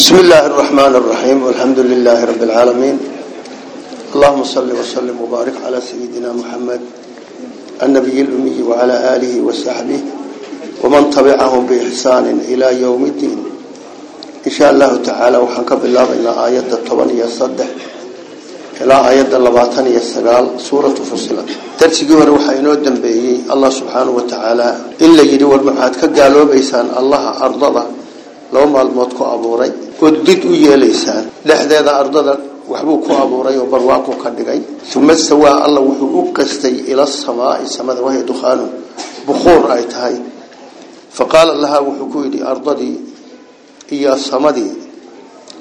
بسم الله الرحمن الرحيم والحمد لله رب العالمين. اللهم صل وسلم وبارك على سيدنا محمد النبي الأمي وعلى آله وصحبه ومن تبعهم بإحسان إلى يوم الدين. إن شاء الله تعالى وحنكب الله إلى آيات الطبانية الصدح إلى آيات اللباطانية السقال سورة فصلة ترسيقه روحا ينودن به الله سبحانه وتعالى إلا يدور معاد كقالوا بيسان الله أرضه laba maalmood ku abuuray وددت إياه ليس لحد هذا أرض هذا وحبوك أبو ري وبرواك وكدقي ثم سوى الله وحبوك استي إلى السماء السماء وهي دخان بخور رأيتها فقال الله وحكوه دي أرض دي إيا السماء دي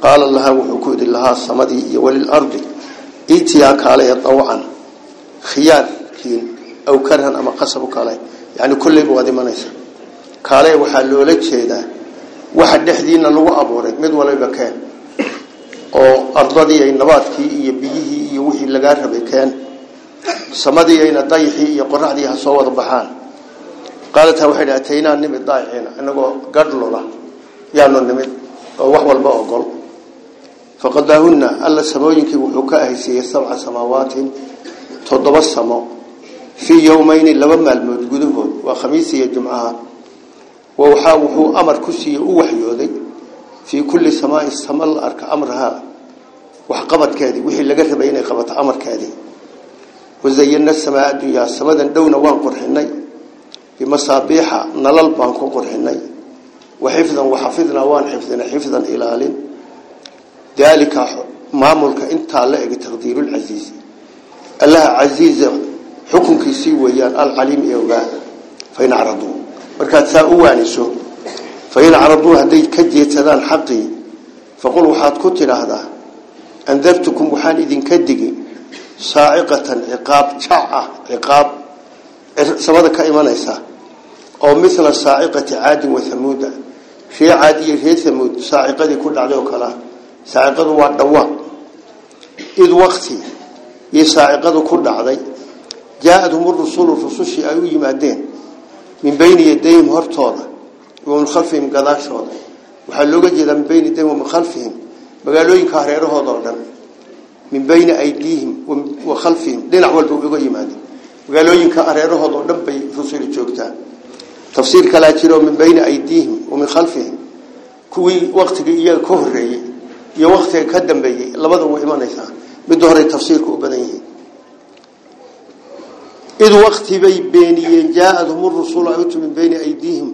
قال الله وحكوه دي لها السماء دي وللأرض. إيتياك عليها طوعا. خيار كين. أو كرهن أما قصبك عليه يعني كل بوادي ما نيسا قال وحلو لك شيء waxa dhexdiina lagu abuuray mid waliba keen oo ardadii ay nabaadkii iyo biyihii iyo wixii laga rabay keen. Samadii ayna dayxii iyo qoraxdii ha soo wada baxaan. Qaalata waxay dhaatayna nimid daayicina inagoo gadhlula yaanu nimid oo wax walba ogol faqadaahunna alla samooyinkii wuxuu ka ahaysiiyey sabca samaawaati toddoba samo fii yowmayni laba maalmood gudahood waa khamiis iyo jumcaha ووحا وحو أمر كسي ووحيودي في كل سماء السماء الأرك أمرها وحقبت كادي وحي لقرها بين قبط أمر كادي وزينا السماء الدنيا السماء دون وان قرحني بمصابيح نلل بان قرحني وحفظا وحفظنا وان حفظنا حفظا إلال ذلك ماملك إنت لأيك تقدير العزيز الله عزيز حكم كيسي ويان العليم إيوغا فإن عرضوه. Markaad saa u waaniso fa in caraduu hadday ka jeedsadaan xaqii faqul waxaad ku tidhaahdaa andartukum waxaan idinka digi saaciqatan ciqaab jac ah ciqaab samada ka imanaysa oo mila saaciqati caadin wa hamuuda ree caad iyo ree hamuud saaciqadii ku dhacday oo kalea saaciqadu waa dhawaaq id wakti iyo saaciqadu ku dhacday jaa-adhum urusulu rusushii ay u yimaadeen من بين يديهم هرتوضا ومن خلفهم قداشوضا وحلوغا جيدا من بين يديهم ومن خلفهم. بقالوين كهريرهوضا من بين أيديهم وخلفهم. دين أول بوغا يمادي. بقالوين كهريرهوضا نبي رسول جوكتا. تفسير كلاتيرو من بين أيديهم ومن خلفهم. كوي وقت إياه كهري. يا وقت كدن بي. لبدا وإيمانيسا بدهر التفسير كوبدنيه إذ وقت بي بينيين جاءتهم الرسول عيوت من بين أيديهم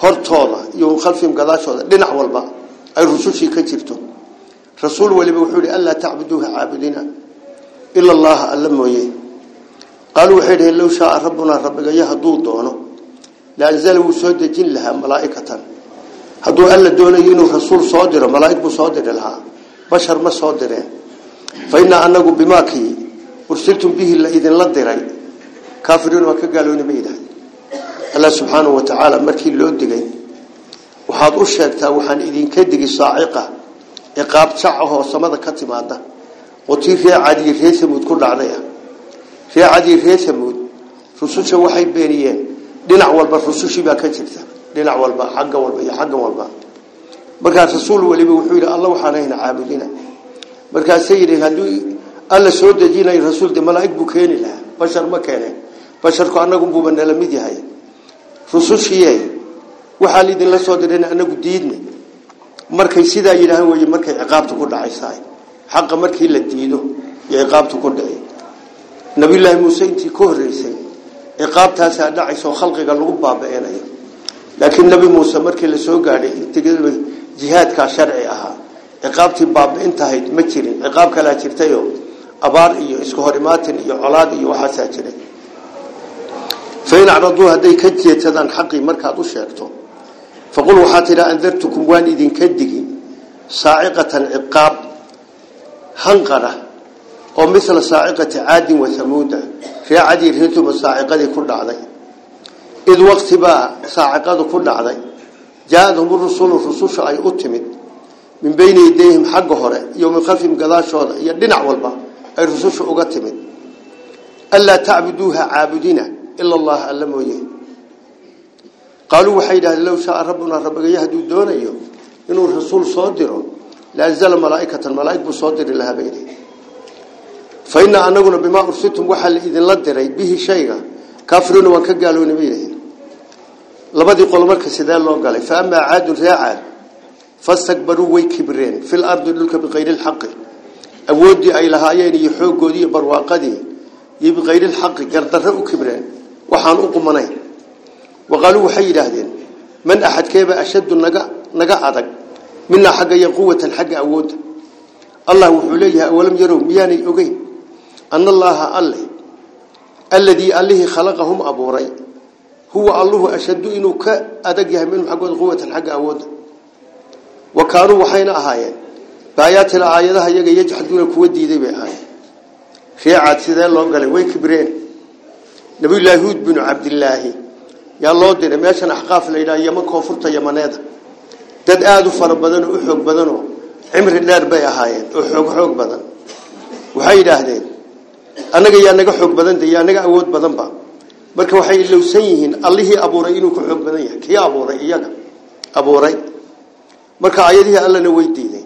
هرطوضة يوم خلفهم قداشوضة لنع والبا أي الرسول شي كجرتم رسول ولي بوحولي ألا تعبدوها عابدين؟ إلا الله ألم ويه قالوا حيره لو شاء ربنا ربك يهدو دونه. لأنزلوا سود جن لها ملائكة. هدو ألا دونه ينو رسول صادر ملائكة صادر لها. بشر ما صادرين. فإن أنه بماكي أرسلتم به إذن لدرين كافرون ما كقالون بيده الله سبحانه وتعالى مركي لو دغاي waxaad u sheegtaa waxaan idin ka digi saaciqa iqaab sacaho samada ka timaada oo tii reecadi reesamud ku dhacday reecadi reesamud rususha waxay beeniyeen dhinac walba rusushi baa ka jirta dhinac walba xagga walba iyo xagga walba marka rasuul waliba wuxuu yiri allah waxaan ayna caabudina marka sayidii haduu alla soo dejinay rasuul de malaa'ik buu keeni lahaa bashar ma keeneen basharku anagubuuba nala mid yahay. Rusushiiye waxaa laidin la soo dirayna anagu diidna markay sidaa yidhaahan wey markay ciqaabtu ku dhacaysahay xaqa markii la diido iyo ciqaabtu ku dhici nabiyulaahi muuse intii ka horeysay ciqaabtaasaa dhacaysoo khalqiga lagu baaba-enayo laakiin nabi muuse markii la soo gaadhay jihaadkaa sharci ahaa ciqaabtii baabiintahayd ma jirin. Ciqaab kalaa jirtayo abaar iyo isku hor imaatin iyo colaad iyo waxaasaa jiray fain acraduu hadday ka jeedsadaan xaqii markaad u sheegto faqul waxaa tidhaa andartukum waan idinka digi saaciqatan ciqaab hanqara oo mila saaciqati caadin wa hamuuda ree cadii reetuma saaciqadii ku dhacday id waktibaa saaciqadu ku dhacday jaa-adhum urusulu rususha ay u timid min beyni yadayhim xagga hore iyo min khalfim gadaashooda iyo dhinac walba ay rususha uga timid anlaa tacbuduuha caabudina إلا الله ألم ويه قالوا وحيدا لو شاء ربنا ربك يهدو دونه إنه الرسول صادره laanzala malaaikatan malaaig buu soo diri lahaa bay yidhi fa innaa anaguna bimaa ursiltum waxaa la idinla diray bihi shayga kaafiruuna waan ka gaaloona bay yidhahdeen labadii qolo marka sidee loo galay fa amaa caadun ree caad fastakbaruu way kibreen fil ardi dhulka biqayri waxaan u qumanayn waqaaluu waxay yidhaahdeen man axadkeeba ashaddu naga naga adag minaa xagga iyo quwatan xagga awoodda allah wuxuu leeyahay awalam yarow miyaanay ogeyn? Ana allaaha alle alladii allihii khalaqahum abuuray huwa alluhu ashaddu inuu ka adag yahay minhum xaggooda quwatan xagga awoodda wa kaanuu waxayna ahaayeen baayaatina aayadaha iyaga yajxaduuna kuwa diiday bay ahaayeen. Reecaad sidee loo galay? Way kibreen nabiyullaahi huud binu cabdilaahi yaa loo diray meeshan axqaaf la yidhaha yaman koonfurta yamaneeda dad aada u fara badan oo u xoog badanoo cimri dheer bay ahaayeen oo xoog xoog badan. Waxay yidhaahdeen annaga yaa naga xoog badanta yaa naga awood badanba marka waxay ilowsan yihiin allihii abuuray inuu ka xoog badan yahay. Kii abuuray? Iyaga. Abuuray. Marka ayadihii allana way diiday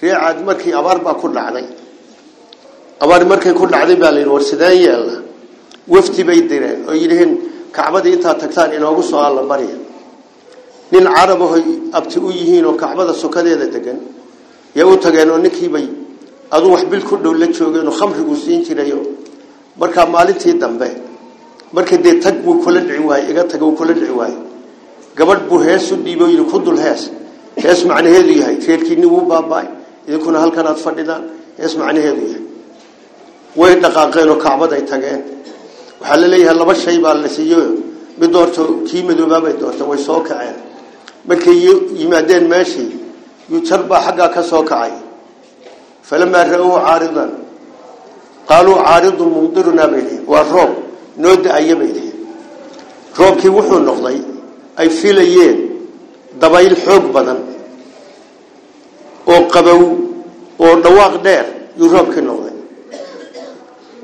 reecaad markii abaar baa ku dhacday. Abaar markay ku dhacday baa la yidhi war sideen yeelna wafdi bay direen oo yidhaheen kacbadii intaad tagtaan inoogu soo alla barya nin carabahoy abti u yihiin oo kacbada sokadeeda degan yay u tageen oo ninkiibay aduu wax bil ku dhow la joogeen oo khamriguu siin jirayo markaa maalintii dambe marka dee tag buu kula dhici waayey iga taga uu kula dhici waayey gabadh buu hees u dhiibo yidhi ku dul hees hees macnaheedu yahay reerkiinni wuu baaba-ay idinkuna halkan aad fadhidaan hees macnaheedu yahay way dhaqaaqeen oo kacbaday tageen waxaa la leeyahay laba shay baa la siiyo mid doorto kii madoobaabay doorta way soo kaceen. Markay yimaadeen meeshii yujar baa xaggaa ka soo kacay. Falamaa ra'uhu caaridan. Qaaluu caaridun mumdirunaa bay dhihin waa roob noo bay dhihin roobkii wuxuu noqday ay filayeen dabayl xoog badan. Oo qabow oo dhawaaq dheer yuu roobkii noqday.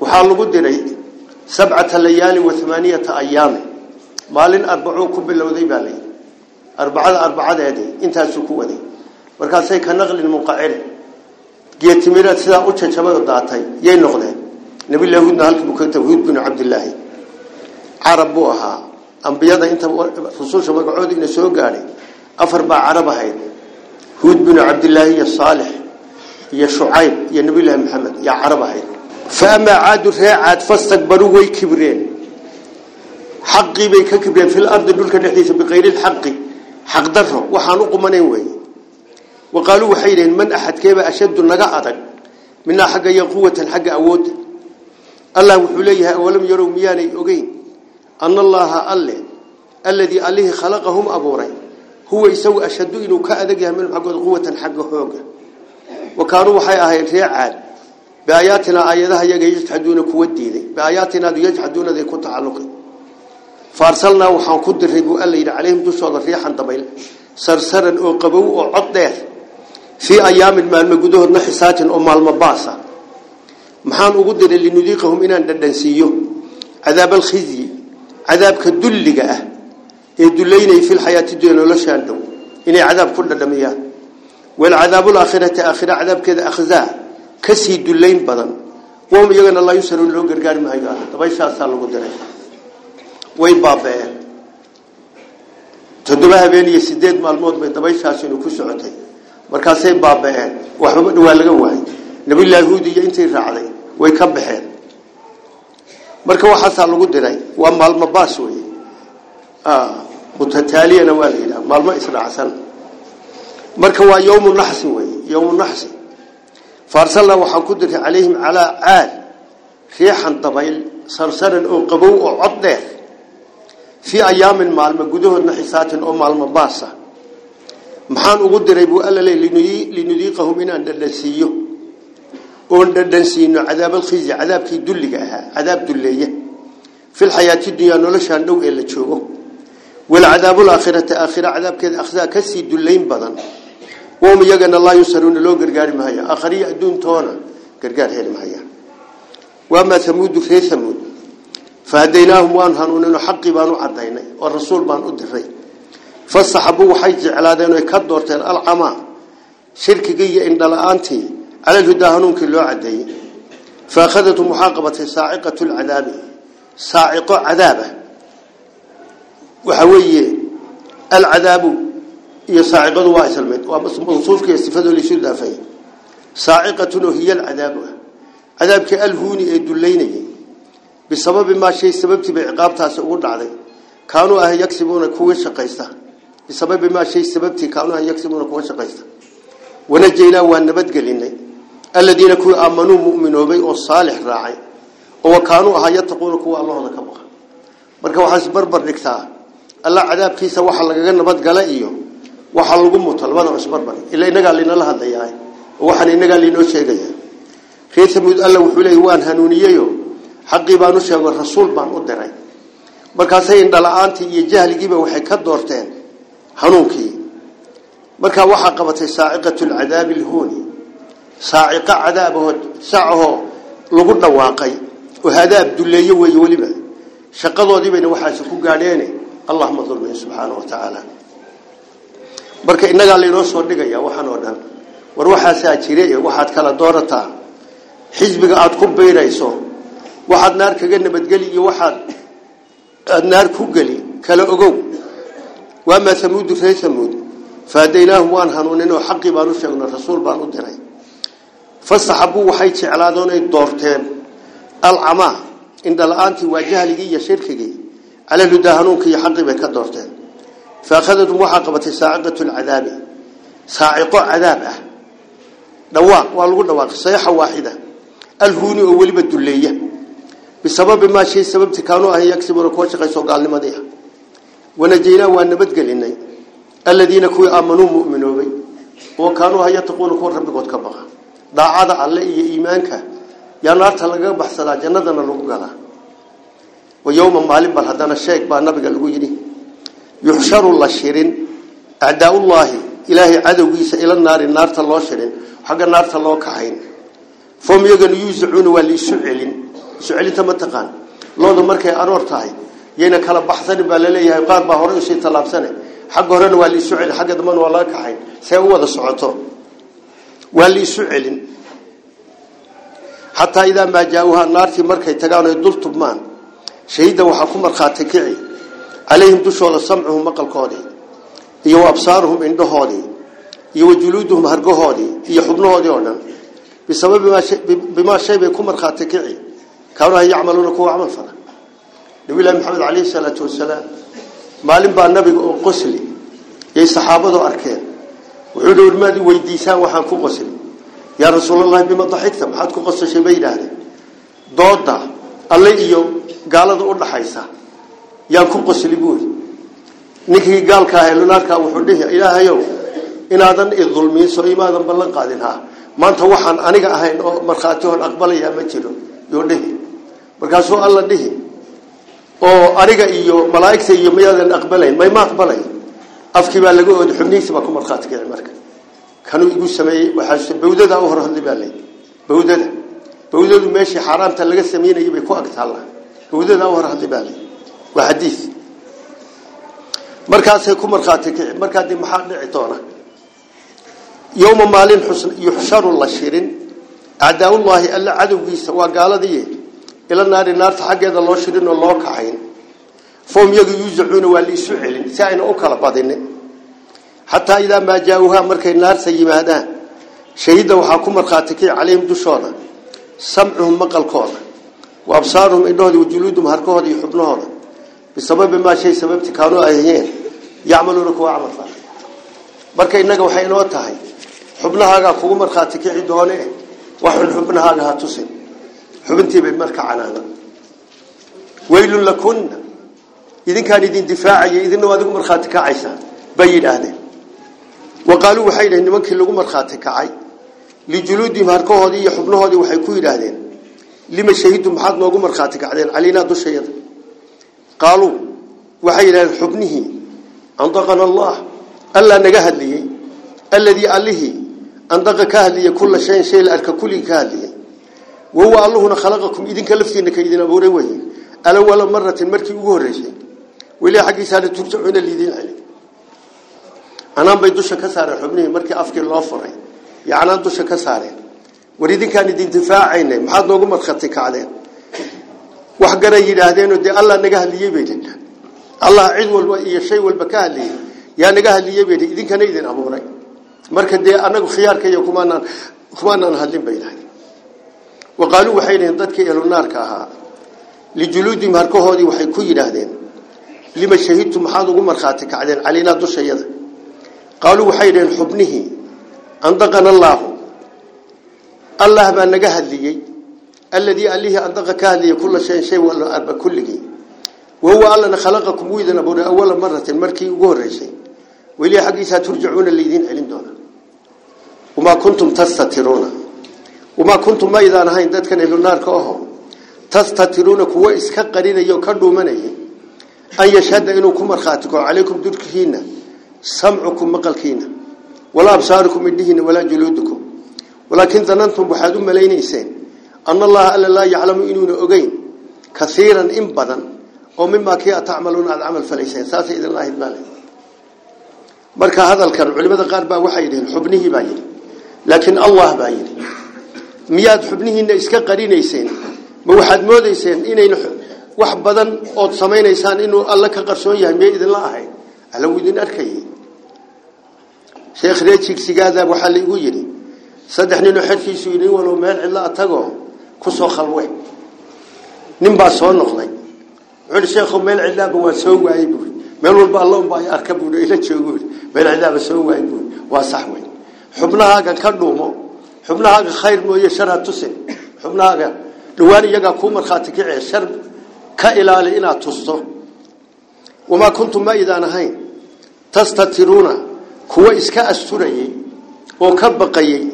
Waxaa lagu diray سبعة ليال وثمانية أيام. مالين أربعون كوب ذي بالي أربعة أربعة هذه انت هالسكوة دي وركان سيك نغل المقاعد جيت ميرا سلا أوتش شباب الضعتي يين نغلة نبي الله يهودنا هالك بكرة يهود بن عبد الله. عربوها أم ده إنت فصول شباب قعود إن سوق قاري أفر بع عربها هيد بن عبد الله يا صالح يا شعيب يا نبي الله محمد يا عربها هيد فما عادوا رعات فاستكبروا ويكبرين. حقي بيك كبرين في الأرض دول كان يحديث بغير الحق. حق درهم وحانوق من وي وقالوا حيلين من أحد كيف أشد النقاطا من حق أي قوة حق أود. الله وحليها ولم يروا مياني أقين أن الله ألي. الذي عليه خلقهم أبوري هو يسوي أشد إنه كأذقها من حق قوة حق هوقه وكانوا حيئة رعات بآياتنا آياتها يجحدون كوة ديني بآياتنا يجحدون ذي كنت علقي فارسلنا وحان قدر ربو ألينا عليهم تسوى ضريحا دميل سرسرا أقبو وعطيه في أيام ما المقدوه نحسات أم المباسة محان أقدر اللي نذيقهم إنا ندنسيه عذاب الخزي. عذاب كدلقة. يدلين في الحياة دون ولا شاندو إنا عذاب كل دمية. والعذاب الآخرة آخرة عذاب كذا أخزاه ah ka sii dullayn badan. Wahum iyagana laa yusaruun loo gargaari maayo dabayshaasaa lagu diray. Way baaba-een habeen iyo sideed maalmood bay dabayshaasinu ku socotay. Markaasay baaba-een dhawaa laga waayay. Nabiyullaahi huud iyo intii raacday way ka baxeen. Marka waxaasaa lagu diray. Waa maalmo baas wey mutataaliyana waa la yidhaha. Maalmo isdhacsan marka waa yowmu naxsin wey yowmu naxsin waxaan ku diray calayhim calaa caad riixan dabayl sarsaran oo qabow oo cod dheer fii ayaamin maalmo gudahoodna xisaatin oo maalmo baasa maxaan ugu diray buu alla le linudiiqahum inaan dhadhansiiyo oon dhadhansiino cadaabalkhizyi cadaabkii dulliga ahaa cadaab dulleeya filxayaati dunyaa noloshaan dhow ee la joogo walcadaabulaakhirati aakhira cadaabkeeda akhsaa kasii dullayn badan wahum وهم يجن الله يسرون لون قرقار مهيا آخرية دون تونا قرقار هيل مهيا وما ثمود في ثمود. فهديناهم وانهنوا حق بانو عدينا والرسول بانو الدفين فالصحابو حيث علادين كدورتين العمى شرك جي إن انت على الهدى هنون كلو عدي. فأخذت محاقبة صاعقه العذاب. صاعقه عذابه. وحوي العذاب iyo saaciqadu waa islmid waa mawsuufka iyo sifadoo laysu daafay saaciqatun hiya alcadaabu cadaabkii alhuuni ee dullaynayay bisababi maa shay sababtii bay ciqaabtaasi ugu dhacday kaanuu ah yagsibuuna kuwa shaqaysta bisababi maa shay sababtii kaanuu ah yagsibuuna kuwa shaqaysta wanajaynaa waa nabadgelinay aladiina kuwii aamanuu mu'minoobay oo saalix raacay oo kaanuu ahaa yattaquuna kuwa allahooda ka baqa marka waxaa isbarbar dhigtaa alla cadaabkiisa waxa lagaga nabadgala iyo waxa lagu muto labada isbarbar ila inagaa linala hadlayaa oo waxaan inagaa linoo sheegaya reer samuud alla wuxuu leeyahy waan hanuuniyeyo xaqii baan u sheego rasuul baan u diray markaasay indhala-aantii iyo jahligiiba waxay ka doorteen hanuunkii markaa waxaa qabatay saaciqatu lcadaabi alhuuni saaciqo cadaabahoo sacahoo lagu dhawaaqay oo hadaab dulleeyo weeye weliba shaqadoodii bayna waxaasi ku gaadheene allahuma dulmin subxaana wa tacaala marka innagaa laynoo soo dhigaya waxaan oo dhan. War waxaasaa jire waxaad kala doorataa xisbiga aada ku biirayso waxaad naar kaga nabadgeli iyo waxaad naar ku geli. Kala ogow. Waamaa hamuudu ree hamuud faadaynaahum waan hanuunin oo xaqii baan u sheegno rasuul baan u diray. Fastaxabuu waxay jeclaadeen ay doorteen. Alcamaa indhala-aantii waa jahligii iyo shirkigii. Cala hudaa hanuunkii iyo xaqii bay ka doorteen فأخذت محاقبة ساعقة العذاب. ساعقة عذاب. نواق والغو نواق صيحة واحدة. الهوني أولي بالدلية. بسبب ما شيء سبب تكانوا أهي يكسبوا ركواش غيسو قال لما ديها ونجينا وأن نبدق لنا الذين كوي آمنوا مؤمنوا بي. وكانوا هيا تقولوا كون ربك وتكبغا دا عادة على إيه إيمانك. يعني أرتلقى بحث لا جندنا لقوقها ويوم المعلم بالهدان الشيك بأن نبقى لقوجني yuxsharu la shirin. Acdaaullaahi ilaahay cadowgiisa ila naari naarta loo shirin. Xagga naarta loo kaxayn fom iyagana yuusacuuna waa liisu celin ma taqaan. Looda markay aroor tahay yayna kala baxsanin baa la leeyahay qaar baa hore u sii tallaabsane. Xagga horena waa liisu celin xagga dambana waa laga kaxayn wada socoto. Waa liisu celin xataa idaa maa jaa-uhaa markay tagaan oy dul tubmaan shahida waxaa ku markhaati kici calayhim dushooda samcuhum maqalkoodii iyo wa absaaruhum indhahoodii iyo wa juluuduhum hargahoodii iyo xubnahoodii oo dhan bisababi bimaa shay bay ku markhaati kici kaanaha yacmaluuna kuwa camal fala nabilahi maxamed caleyhi salaatu wasalaam maalin baa nabiga oo qosli yay saxaabadu arkeen wuxuu hi warmaad i weydiisaan waxaan ku qosli yaa rasuulalahi bima daxigta maxaad ku qosashay bay yidhaahdeen dooda alle iyo gaalada u dhaxaysa yaan ku qosli buuri. Ninkii gaalka ah lunaarkaa wuxuu dhihi ilaahayow inaadan idulmiinso imaadan ballan qaadin maanta waxaan aniga ahayn oo markhaati hon aqbalayaa ma jiro. Yoo dhihi. Markaasuu alla dhihi oo aniga iyo malaaigta iyo mayaadan aqbalayn mayma aqbalay afkii baa laga ooda xubnihiisi baa ku markhaati kici marka. Kanuu igu sameeyey waxaa bawdada u hor hadlay baa lay bawdada meeshii xaaraamta laga sameynayay bay ku agtaalla bawdada u hor lay وحديث مركز هيكون مرقاتك مركز محل عطانا يوم ما لين حسن يحشر الله شيرين أعداء الله إلا عدو جيس وقال ذي إلى النار النار تحق هذا الله شيرين الله كعين فهم يجوا يزعون واللي سعلين سعين أوكل بعدين حتى إذا ما جاءوها مركز النار سيما هذا شهيدا وحاكم مرقاتك عليهم دشارة سمعهم مقل كورا وأبصارهم إنه دي وجلودهم هركوها دي يحبنوها bisababi maa shay sababti kaanuu ahayeen yacmaluuna kuwa camal fala marka innaga waxay inoo tahay xubnahaagaa kugu markhaati kici doone waxun xubnahaaga ha tusin. Xubintiibay marka canaana weylun lakunna. Idinkaan idin difaacaya idina adigu markhaati kacaysaa bay yidhaahdeen. Wa qaaluu waxay yidhahdeen nimankii lagu markhaati kacay lijuluudihim harkahoodii iyo xubnahoodii waxay ku yidhaahdeen lima shahidtum maxaad noogu markhaati kacdeen? Calaynaa dushayada yidhahdeen xubnihii andaqana allah allaa naga hadliyey alladii allihii andaqa ka hadliyey kulla shayin shay la arka kulligii ka hadliyey wahuwa alluhuna khalaqakum idinka laftiina ka idin abuuray weye alawala maratin markii ugu horreysay weli xaggiisaana turjacuuna liidiin celi anaan bay dusha ka saareen xubnihii markii afkii loo furay yacnaan dusha ka saareen war idinkaan idin difaacaynay maxaad noogu markhati kacdeen wax garay yidhaahdeenoo dee allah naga hadliyey bay dhi allah cid walba iyo shay walba ka hadliyey. Yaa naga hadliyey bay dhi idinkana idin abuuray. Marka dee anagu khiyaarkaiyo kumaanaan kumaanaan hadlin bay dhahay wa qaaluu waxay dhaheen dadkii ehlunaarka ahaa lijuluudihim harkahoodii waxay ku yidhaahdeen lima shahidtu maxaad ugu markhaati kacdeen? Calaynaa dushayada. Qaaluu waxay dhaheen xubnihii andaqana allaahu. Allah baa naga hadliyey alladii allihii andaqa ka hadliyey kula shayin shay wala arba kulligii wahuwa allana khalaqakum wuu idin abuuray awala maratin markii ugu horreysay weliya xaggiisaa turjacuuna laydiin celin doona wamaa kuntum tastatiruuna wamaa kuntum ma idaan ahayn dadkan ehlunaarka aho tastatiruuna kuwa iska qarinaya oo ka dhuumanaya an yashhada inuu ku markhaati kaco calaykum durkihiina samcukum maqalkiina walaa absaarukum indhihiina walaa laa yaclamu inuuna ogeyn kaiiran in badan oo mimaa kii a tacmaluuna aada camal falayseen saasay idinla ahayd maale marka hadalkan culimada qaar baa waxay yidhaheen xubnihii baa yidhi laakiin allah baa yidhi miyaad xubnihiina iska qarinayseen ma waxaad moodayseen inayn wax badan ood samaynaysaan inuu alla ka qarsoon yahay miyay idinla ahayd alla wuu idin arkayay sheekh reejigsigaada waxaa laigu yidhi saddex ninoo xerkiisu nin walow meel cidlo a tagoo ku soo khalwe nin soo noqday. Wuxuu ihi sheekhu meel cidlaaba waa soo waayey buuri meel walba alla unbaa arka buuri ila joogo buuri meel cidlaaba soo waayey buuri waa sax xubnahaaga ka dhuumo xubnahaaga khayr mooye shar ha tusin xubnahaaga dhawaan iyagaa kuu markhaati kicee shar ka ilaali inaad tusto. Wamaa kuntum ma idaan ahayn? Tastatiruuna kuwa iska asturayey oo ka baqayey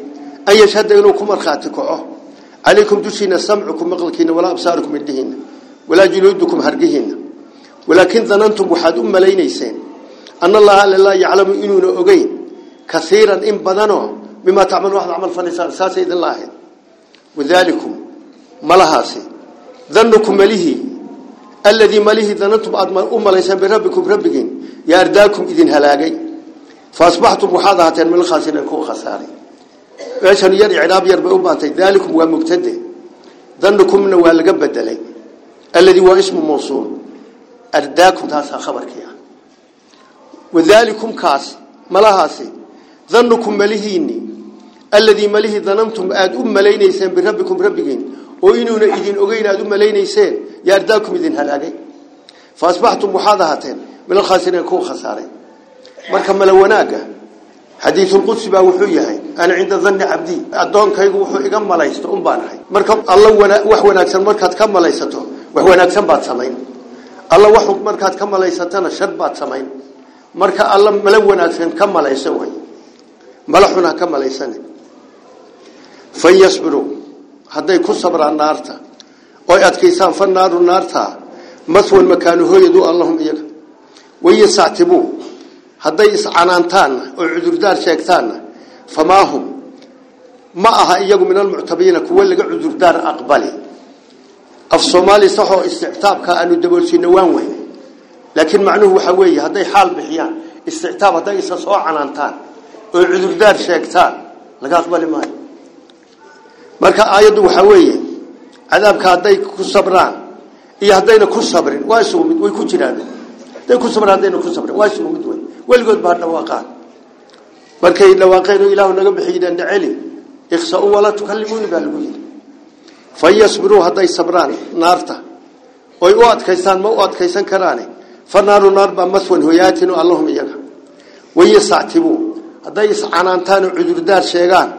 an yashhada inuu ku markhaati kaco عليكم دشينا سمعكم مغلقين ولا أبصاركم الدهين ولا جلودكم هرجهين ولكن ظننتم وحد أم لينيسين أن الله لا يعلم إنون أغين كثيرا إن بدنوا مما تعمل واحد عمل فنسان ساسي إذن الله. وذلكم ملهاسي. ظنكم مليه الذي مليه ظننتم أدم أم ليسين بربكم ربكين. يارداكم إذا هلاقين فأصبحتم وحادهة من الخاسرين كو خساري. Bay u baantay daalikum waa mubtade danukumna waa laga bedelay alladii waa ismu mawsuul ardaakum taasaa khabarkii ah wadaalikum kaas malahaasi danukum malihiini alladii malihii danantum aada u malaynayseen birabbikum rabbigiin oo inuuna idin ogeyn aada u malaynayseen yaa ardaakum idin halaagay faasbaxtum waxaad ahaateen min alkhaasiriin kuwa khasaaray marka mala wanaaga xadiisulqudsi baa wuxuu yahay ana cinda danni cabdii addoonkaygu wuxuu iga malaysto un baan ahay marka alla wax wanaagsan markaad ka malaysato wax wanaagsan baad samayn alla wax markaad ka malaysatana shar baad samayn marka alla mala wanaagsan ka malayso way mala xun ha ka malaysane fayasbiruu hadday ku sabraan naarta oy adkaysaan fa naaru naarta maswan makaanu hooyadu allahum iyaga wayasactibuu hadday iscanaantaanna oo cudurdaar sheegtaanna famaa hum ma aha iyagu min almuctabiina kuwa laga cudurdaar aqbali. Af soomaali saxoo istictaabka aanu daboolsiino waan weyn. Laakiin macnuhu waxaa weeye hadday xaal bixiyaan istictaab hadday isa soo canaantaan oo cudurdaar sheegtaan laga aqbali maayo. Marka aayaddu waxaa weeye cadaabka hadday ku sabraan iyo haddayna ku sabrin waa isugu mid way ku jiraan. Hadday ku sabraan haddayna ku sabrin waa isugu mid wey weligood baa dhawaaqaan. Markay dhawaaqeen oo ilaahu naga bixiyeen dhaceli ikhsa'u wala tukallimuuni baa lagu yidhi. Sabraan naarta oy u adkaystaan ma u adkaysan karaane. Fa naaru naar baa oo allahum iyaga. Wayasactibuu hadday iscanaantaan cudurdaar sheegaan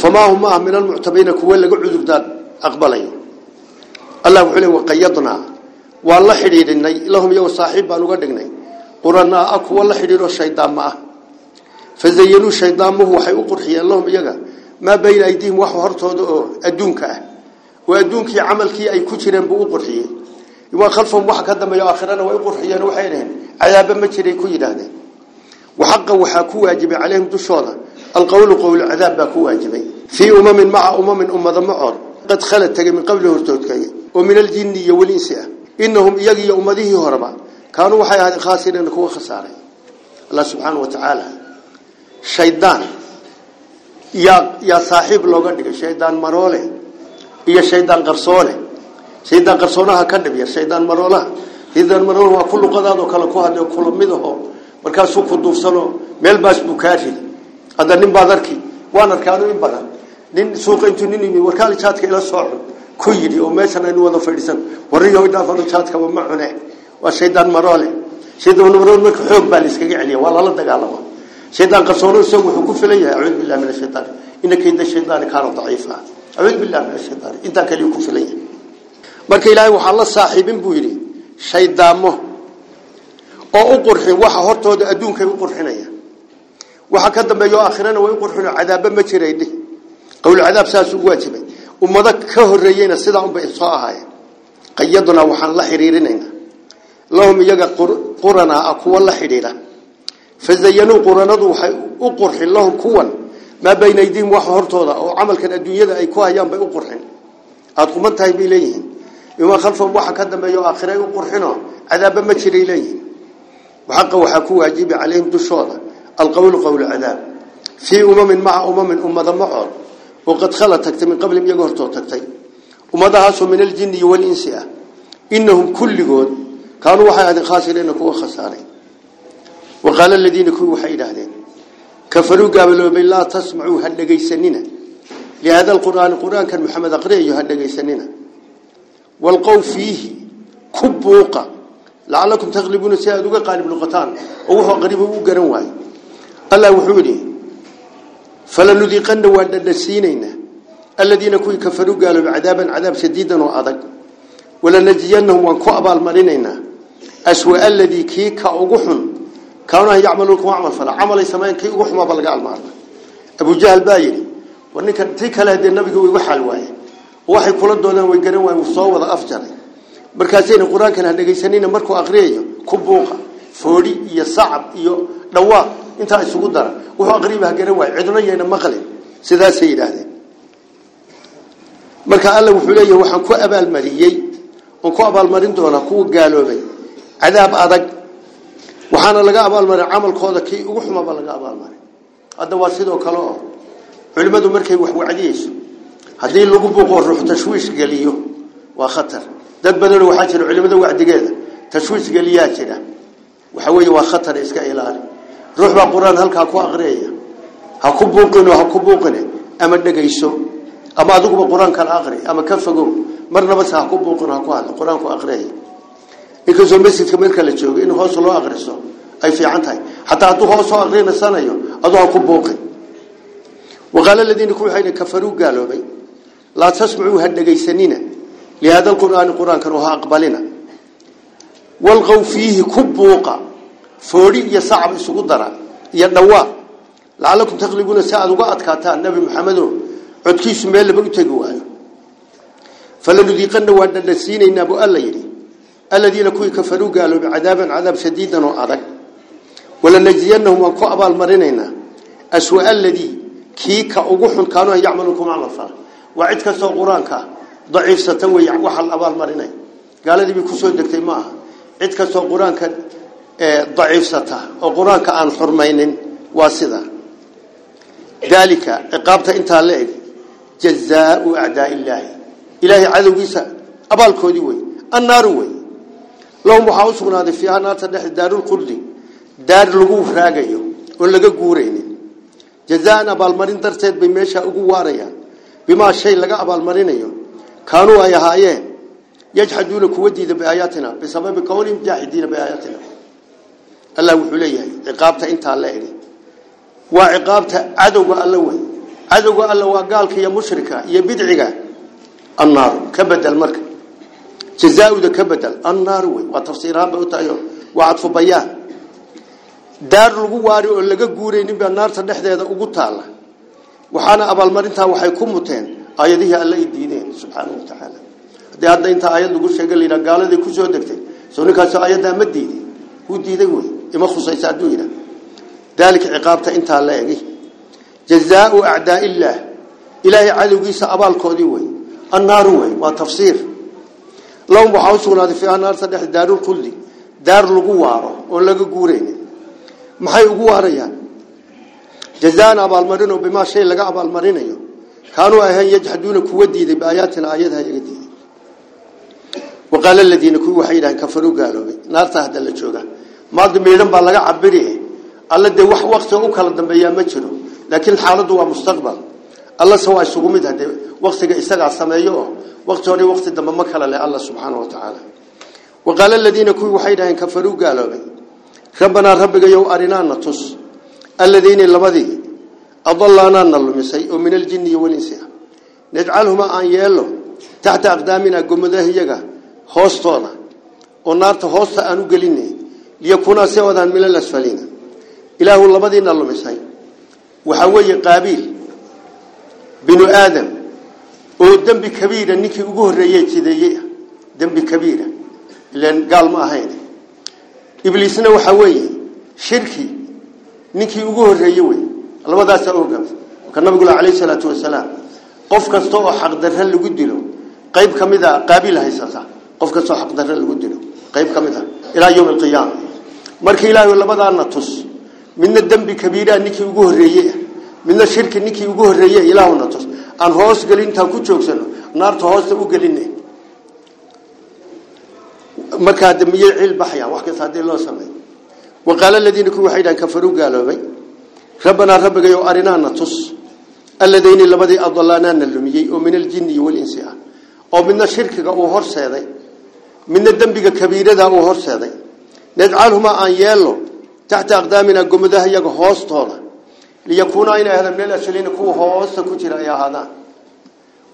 famaa hum maaha min almuctabiina kuwa laga cudurdaar aqbalayo. Allah wuxuu le waqayadnaa waan la xidhiidhinay lahum iyago saaxiib baan uga dhignay قرنا أكو ولا حديرو الشيطان معه. فزينوا الشيطان مهو حي أقرحي اللهم يجا. ما بين أيديهم وحو هرتو أدونك. وأدونك عمل كي أي كترين بأقرحي وخلفهم وحك هذا ما يؤخرانا ويقرحي نوحينهن عذابا ما تري كيدانه وحقا وحاكو واجب عليهم دشوضا القول قول العذاب باكو واجبين في أمم مع أمم أمم ضمعون قد خلت من قبله ارتوتكي ومن الجنية والإنسية. إنهم يجي أمديه هربا. كانوا وحي هذا خاسرين كوا خسارة. الله سبحانه وتعالى شيطان يا يا صاحب لغتك شيطان مروله يا شيطان قرصوله. شيطان قرصونه هكذا بيا شيطان مروله. شيطان مروله وكل قذاد وكل قهاد وكل مذهب مركز سوق دوسلو ملبس بكاري هذا نم بدر كي وأنا كانوا نم بدر نم سوق انتو نم نم وركز شاطك إلى صور كويدي وما سنا نوادو فريسن وريه ويدافع شاطك ومعه نه waa shaydaan maroole shaydaan maroole marka xoog baa la iskaga celiya waa lala dagaalama shaydaan qarsoono isagu wuxuu ku filan yahay acuudu billahi min ashaytaan ina kayda shaydaani kaana daciifa acuudu billahi min ashaytaan intaa kaliya ku filan yahay. Marka ilaahay shaydaamo oo u qurxin waxa hortooda adduunkay u qurxinaya waxa ka dambeeyo aakhirana way u qurxin cadaaba ma jiray dhih qowl cadaab saas ugu waajibay. Ummado ka horeeyayna sidaa unbay soo ahaayeen. Qayaduna waxaan la xiriirinaynaa lahum iyaga quranaa kuwa la xidhiidha fazayanuu quranadu waxay u qurxin lahum kuwan maa bayna aydiihim waxa hortooda oo camalkan adduunyada ay ku hayaan bay u qurxin aada quman tahay bay leeyihiin ima khalfahum waxa ka dambeeyo aakhira ay u qurxino cadaaba ma jiray leeyihiin وحق وحكوا واجب عليهم دشودا القول قول عذاب في أمم مع أمم أمة معر وقد خلت تكت من قبل يقهر تكتي أمضاها من الجن والإنس إنهم كل قول كانوا وحياد خاسرين كوا خسارين. وقال الذين كوا وحيد هذين. كفروا قابلوا بالله تسمعوا هدقي سننا لهذا القرآن القرآن كان محمد أقريه هدقي سننا والقوا فيه كبوقا لعلكم تغلبون سيادوغا قالب لغتان وهو قريب واي الله وحولي فلنذيقن ودنسينينا الذين كوي كفروا قالوا بعذابا عذاب شديدا وأضق. ولنجينهم وانكو أبال مرينينا aswa alladii kii ka ugu xun kaanaha yacmaluuna kuma camal fala camalay sameyn kii ugu xumaa ba laga almaana abujahal baa yidhi war ninkan tii kale haddee nabigu igu waaye waxay kula doodeen way garan waayen soo wada afjaray markaasayna qur'aankan ha markuu aqriyayo ku buuqa iyo sacab iyo dhawaaq intaa isugu dara wuxuu aqriyaba garan waaye cidno yayna maqlen sidaasay yidhaahdeen marka alla wuxuu leeyahay waxaan ku abaalmariyey oon ku abaalmarin doonaa kuwa gaaloobay عذاب أدق وحنا لقى أبال مري عمل خوذا كي وحما بلقى أبال مري هذا واسيده كلام علمه دمر كي وح وعديش هذه اللي جبوا روح تشويش قليه وخطر ده بدل وحاجه علمه ده وعد جاله تشويش قليه كده وحوي وخطر إسكا إلار روح بقران هلك هكو أغريه هكو بوقنه هكو بوقنه أما ده جيسو أما أذوق بقران كان أغري أما كيف أقول مرنا بس هكو بوقنه هكو هذا قرآن كو أغريه inkastoo masjidka meel kale jooga in hoos loo akriso ay fiican tahay. Hataa hadduu hoos oo akrinasanayo adoon ku buuqin waqaala ladiina ku waxay kafaruu gaaloobay laa tasmacuu ha dhegaysanina lihaada alqur'aani qur'aankan ha aqbalina. Walqow fiihi ku buuqa foodhi iyo sacab isugu dara iyo dhawaaq. Lacalakum taqlibuuna si aad uga adkaataan nebi maxamedo codkiisu meel laba u tegi waayo. Falanudiiqana waa dhadhasiinaynaa buu alla الذين كوي كفروا قالوا بعذابا عذاب شديدا وأرق ولنجزينهم وكو أبا المرنين أسوأ الذي كيك أقوح كانوا يعملكم على الفار وعدك سو قرآنك. ضعيف ستوي وحل أبال مرنين قال لي بكسود دكتي معها عد كسو قرآن كان ضعيف ستا. وقرآن كان حرمين واسدا ذلك عقابته انت لئي جزاء أعداء الله. إلهي عدو جيسا أبال كودي وي. النار وي. لهم محاوسون هذا فيها نار تدح دار القرد دار لغوف راقيو ولغا قورين جزاء أبال مرين درسيد بميشا أقواريا بما الشيء لغا أبال مرينيو كانوا أي هايين. يجحدون كودي بآياتنا بسبب كونهم جاحدين بآياتنا. الله وحليه عقابته انت الله إليه وعقابته عدو الله. عدو الله وقالك يا مشركة. يا بدعك النار. كبد المرك جزاء ذا كبدل النار وتفسيرها بأتايو وعطف بيان دار لغو واري oo laga guureynin ba naarta dhexdeeda ugu taala waxaana abaalmarinta waxay ku muteen ayadihi alla diideen subhanahu wa ta'ala hadda inta ayad lagu sheegay leena gaaladii ku soo degtay soo ninkaas ayada ma diiday uu diiday way ima khusaysa adduunyada dalika ciqaabta inta la eegi jazaa'u a'daa illah ilaahi cadowgiisa abaalkoodii way annaar way waa tafsiir law waxaa sugnaaday fi annaar saddex daarul kulli. Daar lagu waaro oo laga guureynin maxay ugu waarayaan? Jazaan abaalmarino bimaa shay laga abaalmarinayo. Kaanuu ahayn yajxaduuna kuwa diiday biaayaatina aayadaha iga diiday. Waqaala aladiina kuwii waxay yidhahaan kafaruu gaaloobay naarta hadda la jooga maadi miidhan baa laga cabiri alla dee wax wakti u kala dambeeyaa ma jiro laakiin xaaladdu waa mustaqbal. Allase waa isugu mid wakti hore wakti dambe ma kala leh alla subxaana wa tacaala waqaala aladiina kuwii waxay yidhaheen kafaruu gaaloobay rabbanaa rabbigayow arinaana tus aladiina labadii adalaanaana lumisay oo min aljini iyo walinsi ah najcalhumaa aan yeelo taxta aqdaamina gomadaha iyaga hoostooda oo naarta hoosta aan u gelinay liyakuunaa si odaan min oo dembi kabiira ninkii ugu horreeyey jideeyey ah kabiira. Ilan gaal ma ahayn. Ibliisna waxaa weeye shirki ninkii ugu horreeye wey. Labadaasaa ogaam ka nabigula calayhi salaatu wasalaam qof kasta oo xaqdarre lagu dilo qayb ka mid a haysata qof kasta oo xaqdarre lagu dilo qayb ka ilaa yowm alqiyaama. Marka ilaahay labadaana tus midna dembi kabiira ninkii ugu horreeyey midna shirki ninkii ugu horreeyey ilaahuna aan hoos gelin intaan ku joogsano naarta hoosta u gelinay markaa damiyey ciil baxayaan wax kasta haddii loo sameeyo waqaala aladiina kuwi waxay dhahan kafaruu gaaloobay rabbanaa rabbigayow arinaana tus alladayni labadii adalaanaana lumiyey oo min aljini iyo walinsi ah oo midna shirkiga uu horseeday midna dembiga kabiirada uu horseeday najcalhumaa aan yeelno taxta aqdaamina gomadaha iyaga hoostooda ليكونوا إلى هذا من أشلين كوه هوس كتير أيها هذا.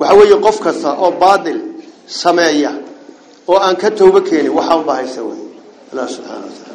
وحوي قف كسا أو بادل سمايا وأنكته بكيني وحوم بهاي سوي الله